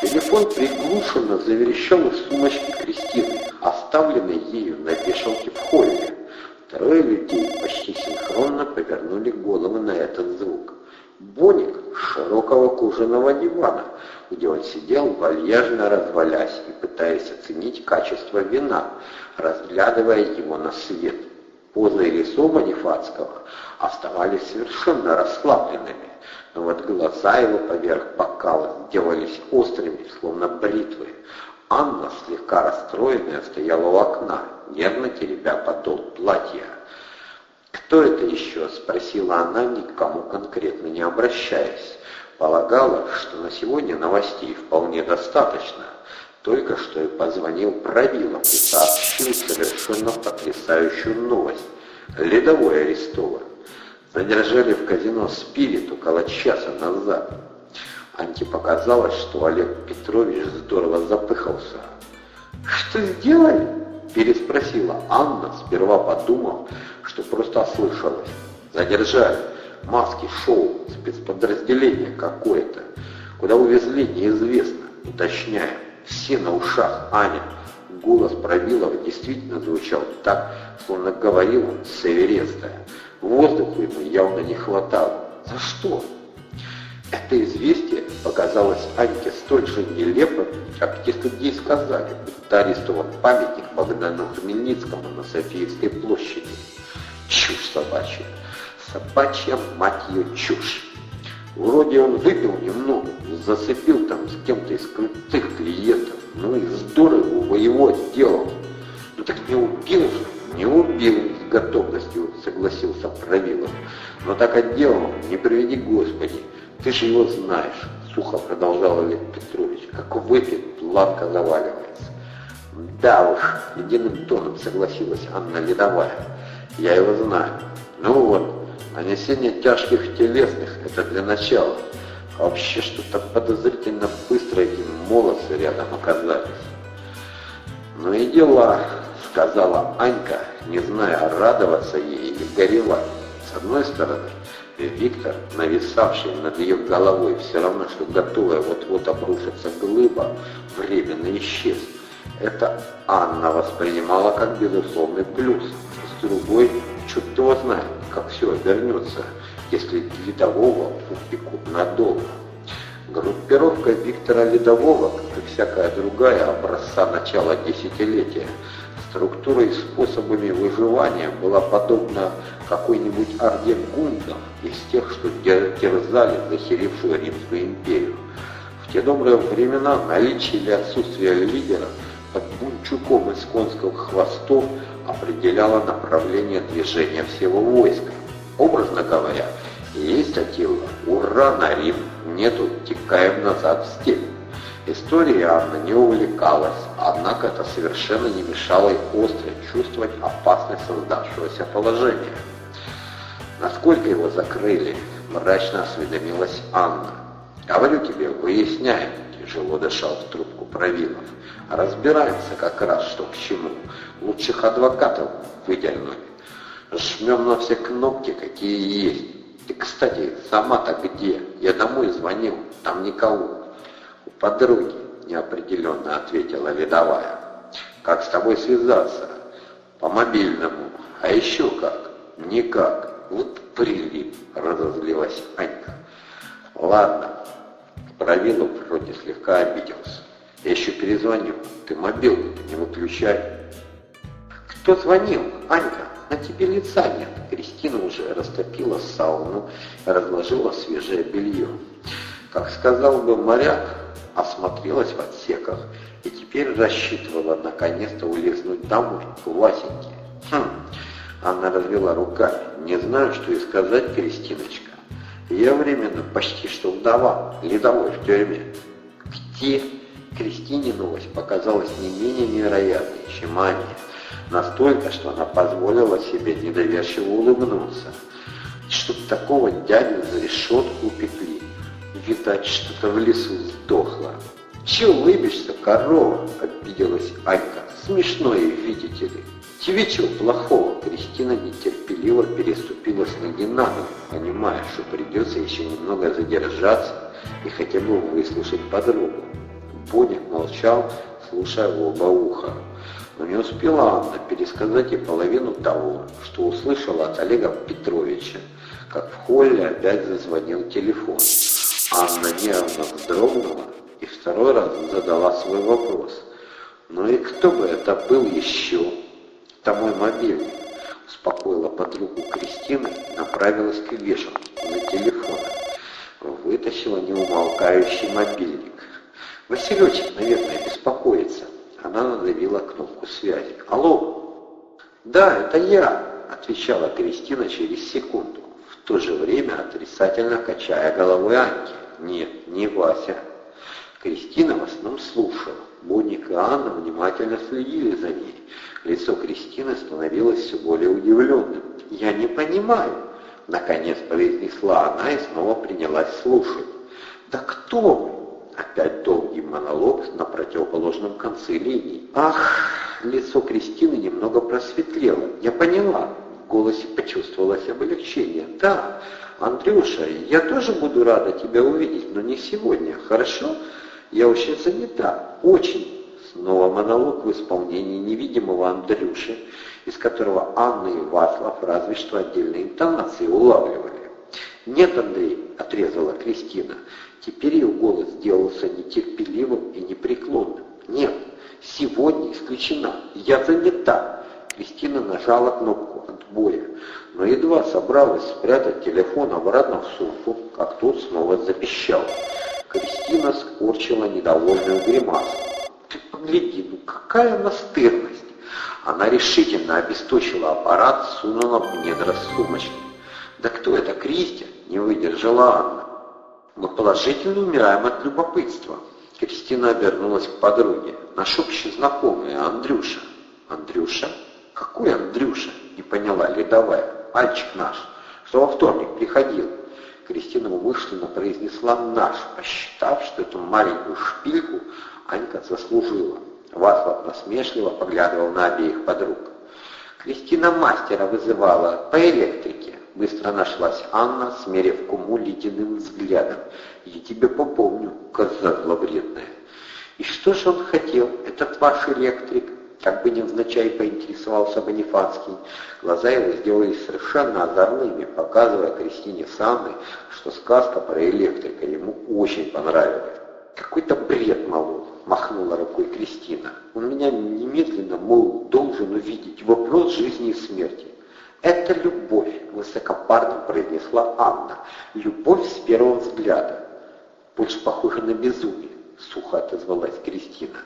Телефон приглушенно заверещал из сумочки Кристины, оставленной ею на вешалке в холле. Трое людей почти синхронно повернули головы на этот звук. Боник широкого кожаного дивана, где он сидел, вальяжно развалясь и пытаясь оценить качество вина, разглядывая его на свет. Поза и лицо Манифатского оставались совершенно расслабленными, вот глаза его поверх бокала сделались острыми, словно бритвы. Анна, слегка расстроенная, стояла у окна, нервно теребя подол платья. «Кто это еще?» — спросила она, никому конкретно не обращаясь. Полагала, что на сегодня новостей вполне достаточно. Только что и позвонил Правилов и сообщил совершенно потрясающую новость. Ледовой арестован. Задержали в казино «Спирит» около часа назад. Анте показалось, что Олег Петрович здорово запыхался. «Что сделали?» – переспросила Анна, сперва подумав, что просто ослышалась. «Задержали. Маски шоу, спецподразделение какое-то. Куда увезли, неизвестно. Уточняем. Все на ушах, Аня». Голос Пробилова действительно звучал так, словно говорил он с Эвереста. Воздуху ему явно не хватало. За что? Это известие показалось Аньке столь же нелепым, как те, что ей сказали, будто арестован памятник Богдану Хмельницкому на Софиевской площади. Чушь собачья. Собачья, мать ее, чушь. Вроде он выпил немного, зацепил там с кем-то из крутых клиентов, ну и здорово его отделал. Ну так не убил же. «Не убил с готовностью», — согласился Правилов. «Но так отделал, не приведи Господи, ты же его знаешь», — сухо продолжал Олег Петрович. «Как выпит, лавка заваливается». «Да уж», — единым тоном согласилась Анна Ледовая. «Я его знаю. Ну вот, нанесение тяжких телесных — это для начала. А вообще что-то подозрительно быстро эти молодцы рядом оказались». «Ну и дела», — сказала Анька, не зная, радоваться ей или горевать. С одной стороны, Виктор, нависавший над ее головой, все равно, что готовая вот-вот обрушиться глыба, временно исчез. Это Анна воспринимала как безусловный плюс. С другой, черт его знает, как все обернется, если Ледового упекут надолго. Группировка Виктора Ледового, как и всякая другая образца начала десятилетия, структурой и способами выживания была подобна какой-нибудь орде гундов из тех, что терзали захеревшую Римскую империю. В те добрые времена наличие или отсутствие лидера под бунчуком из конских хвостов определяло направление движения всего войска. Образно говоря, есть Атилла, ура на Рим, нету, текаем назад в степь. Историей Анна не увлекалась, однако это совершенно не мешало ей остро чувствовать опасность создавшегося положения. Насколько его закрыли, мрачно осведомилась Анна. «Говорю тебе, выясняем», — тяжело дышал в трубку Провилов. «Разбираемся как раз, что к чему. Лучших адвокатов выдернули. Жмем на все кнопки, какие есть. Ты, кстати, сама-то где? Я домой звонил, там никого подруги», — неопределенно ответила Ледовая. «Как с тобой связаться?» «По мобильному. А еще как?» «Никак. Вот прилип», — разозлилась Анька. «Ладно». Провилов вроде слегка обиделся. «Я еще перезвоню. Ты мобилку не выключай». «Кто звонил? Анька, на тебе лица нет». Кристина уже растопила сауну, разложила свежее белье. Как сказал бы моряк, осмотрелась в отсеках и теперь рассчитывала наконец-то улизнуть домой, к Васеньке. Хм, она развела руками. Не знаю, что и сказать, Кристиночка. Я временно почти что вдова, ледовой в тюрьме. Где? Кристине новость показалась не менее невероятной, чем Ане. Настолько, что она позволила себе недоверчиво улыбнуться. Что-то такого дядю за решетку упекли. Видать, что-то в лесу сдохло. Чего улыбишься, корова? Обиделась Анька. Смешное, видите ли. Чего плохого? Кристина нетерпеливо переступила с ноги на ногу, понимая, что придется еще немного задержаться и хотя бы выслушать подругу. Боник молчал, слушая в оба уха. Но не успела Анна пересказать и половину того, что услышала от Олега Петровича, как в холле опять зазвонил телефон. Анна нервно вздрогнула и второй раз задала свой вопрос. «Ну и кто бы это был еще?» «Это мой мобильник», — успокоила подругу Кристина направилась к вешалке за телефоном. Вытащила неумолкающий мобильник. «Василечек, наверное, беспокоится». Она надавила кнопку связи. «Алло!» «Да, это я», — отвечала Кристина через секунду, в то же время отрицательно качая головой Аньки. «Нет, не Вася». Кристина в основном слушала. Боник и Анна внимательно следили за ней. Лицо Кристины становилось все более удивленным. «Я не понимаю», — наконец произнесла она и снова принялась слушать. «Да кто вы?» Опять долгий монолог на противоположном конце линии. «Ах!» Лицо Кристины немного просветлело. «Я поняла». В голосе почувствовалось облегчение. «Да, Андрюша, я тоже буду рада тебя увидеть, но не сегодня, хорошо?» Я очень занята, очень. Снова монолог в исполнении невидимого Андрюши, из которого Анна и Васлав разве что отдельные интонации улавливали. «Нет, Андрей», — отрезала Кристина. Теперь ее голос сделался нетерпеливым и непреклонным. «Нет, сегодня исключена. Я занята». Кристина нажала кнопку отбоя, но едва собралась спрятать телефон обратно в сумку, как тот снова запищал. Кристина скорчила недовольную гримасу. «Ты погляди, ну какая настырность!» Она решительно обесточила аппарат, сунула в недра сумочки. «Да кто это, Кристи?» — не выдержала Анна. «Мы положительно умираем от любопытства». Кристина обернулась к подруге. Наш общий знакомый, Андрюша. «Андрюша? Какой Андрюша?» — не поняла ледовая. «Мальчик наш, что во вторник приходил». Кристина умышленно произнесла «наш», посчитав, что эту маленькую шпильку Анька заслужила. Васлав насмешливо поглядывал на обеих подруг. Кристина мастера вызывала по электрике. Быстро нашлась Анна, смерив куму ледяным взглядом. «Я тебе попомню, коза зловредная». «И что же он хотел, этот ваш электрик?» Как бы невзначай поинтересовался Бонифацкий. Глаза его сделались совершенно озорными, показывая Кристине с Анной, что сказка про электрика ему очень понравилась. «Какой-то бред, молол!» — махнула рукой Кристина. «Он меня немедленно, мол, должен увидеть. Вопрос жизни и смерти». «Это любовь», — высокопарно произнесла Анна. «Любовь с первого взгляда». «Больше похоже на безумие», — сухо отозвалась Кристина.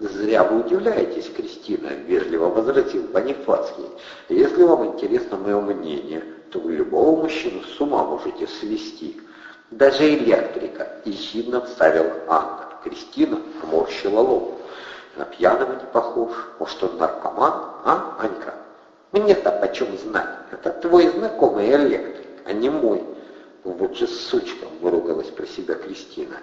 «Зря вы удивляетесь, Кристина», — вежливо возразил Бонифацкий. «Если вам интересно мое мнение, то вы любого мужчину с ума можете свести. Даже электрика», — ехидно вставила Анна. Кристина поморщила лоб. «На пьяного не похож. Может, он наркоман, а, Анька?» «Мне-то почем знать? Это твой знакомый электрик, а не мой». «Вот же сучка!» — выругалась про себя Кристина.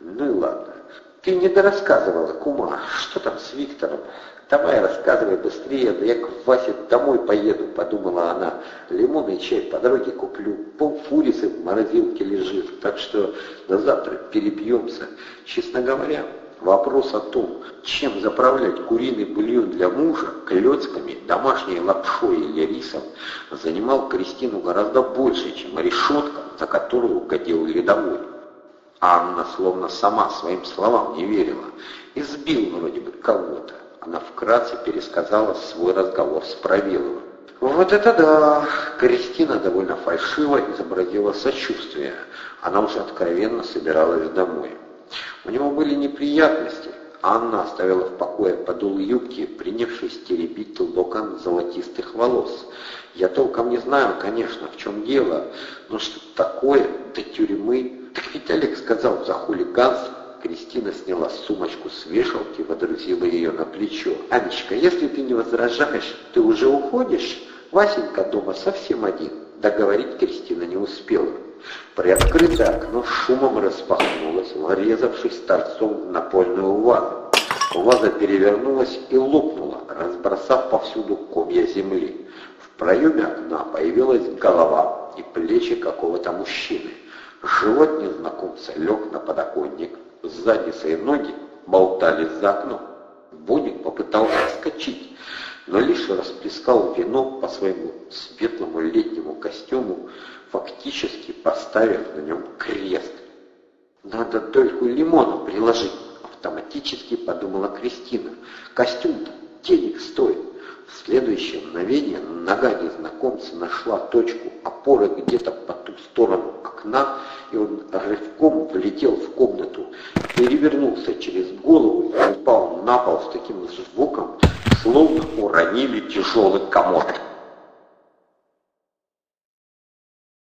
«Ну и ладно». Ты не дорассказывала, кума, что там с Виктором? Давай рассказывай быстрее, да я к Васе домой поеду, подумала она. Лимонный чай по дороге куплю, пол фурисы в морозилке лежит, так что до завтра перебьемся. Честно говоря, вопрос о том, чем заправлять куриный бульон для мужа, клетками, домашней лапшой или рисом, занимал Кристину гораздо больше, чем решетка, за которую угодил рядовой. Анна словно сама своим словам не верила. Избил вроде бы кого-то. Она вкратце пересказала свой разговор с Правиловым. Вот это да! Кристина довольно фальшиво изобразила сочувствие. Она уже откровенно собиралась домой. У него были неприятности. Анна оставила в покое подол юбки, принявшись теребить локон золотистых волос. Я толком не знаю, конечно, в чем дело, но что такое до тюрьмы ведь Олег сказал за хулиганство. Кристина сняла сумочку с вешалки, водрузила ее на плечо. «Анечка, если ты не возражаешь, ты уже уходишь? Васенька дома совсем один». Договорить Кристина не успела. Приоткрытое окно шумом распахнулось, врезавшись торцом в напольную вазу. Ваза перевернулась и лопнула, разбросав повсюду комья земли. В проеме окна появилась голова и плечи какого-то мужчины. Живот незнакомца лег на подоконник, задница и ноги болтались за окном. Боник попытался вскочить, но лишь расплескал вино по своему светлому летнему костюму, фактически поставив на нем крест. «Надо только лимона приложить», — автоматически подумала Кристина. «Костюм-то денег стоит». В следующее мгновение нога незнакомца нашла точку опоры где-то по ту сторону окна, и он рывком влетел в комнату, перевернулся через голову и упал на пол с таким звуком, словно уронили тяжелый комод.